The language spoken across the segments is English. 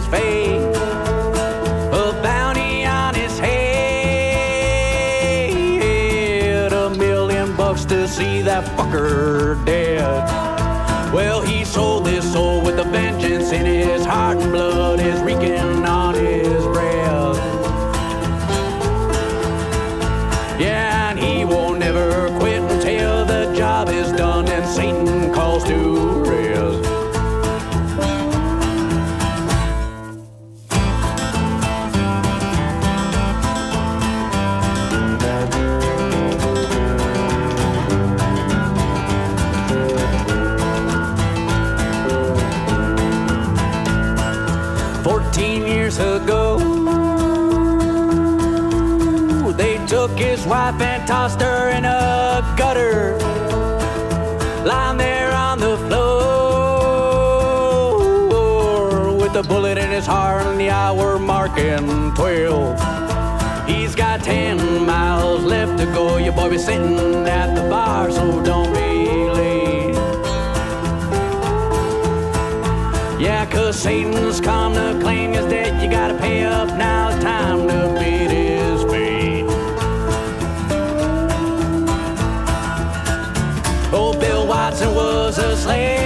his face. A bounty on his head, a million bucks to see that fucker dead. Well, he sold his soul with a vengeance in his heart and blood is reeking on his breath. Yeah, and he won't never quit until the job is done and Satan calls to ago, they took his wife and tossed her in a gutter. Lying there on the floor with a bullet in his heart and the hour marking 12. He's got 10 miles left to go. Your boy be sitting at the bar, so don't be Yeah, cause Satan's come to claim his debt. You gotta pay up now, time to beat his fate. Old Bill Watson was a slave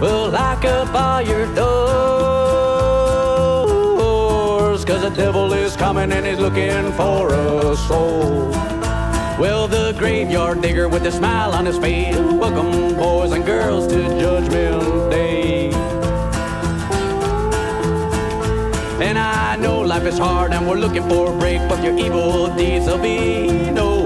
well, lock up all your doors. Cause the devil is coming and he's looking for a soul. Well, the graveyard digger with a smile on his face. Welcome, boys and girls, to Judgment Day. And I know life is hard and we're looking for a break, but your evil deeds will be no